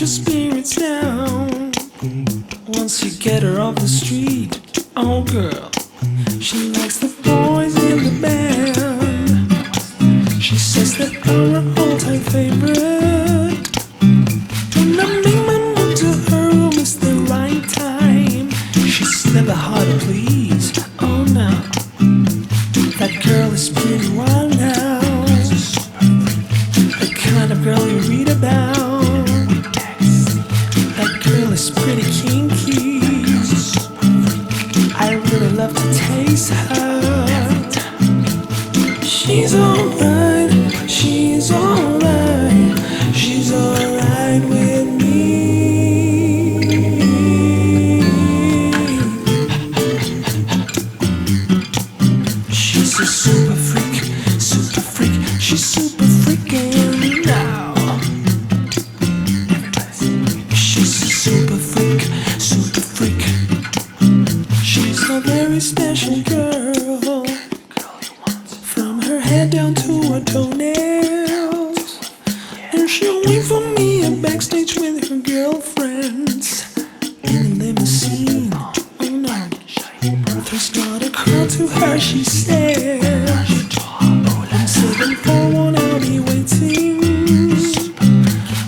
your spirits down. Once you get her off the street, oh girl, she likes the boys in the band. She says that I'm her all-time favorite. When I make my move to her room, it's the right time. She's never hard to please. Oh no, that girl is pretty wild. Pretty kinky. I really love to taste her. She's alright, special girl. From her head down to her toenails. And she'll wait for me at backstage with her girlfriends. In a limousine. Oh no. There's not a crowd to her, she said. I'm seven for one, I'll be waiting.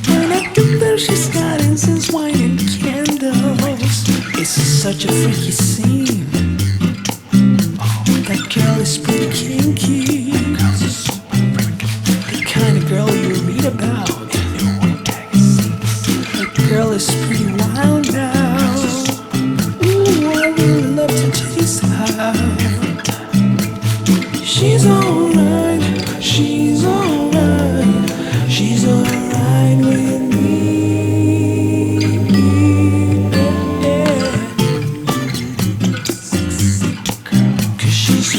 When I get there, she's got incense, wine, and candles. It's such a freaky. Girl pretty kinky.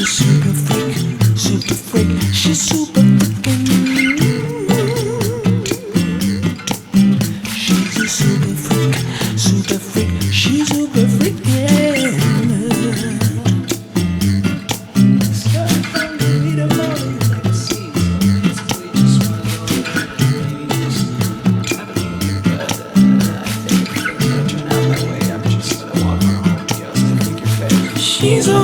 She's a super freak, super freak, she's super freaking. She's a super freak, super freak, she's super freak. She's alright.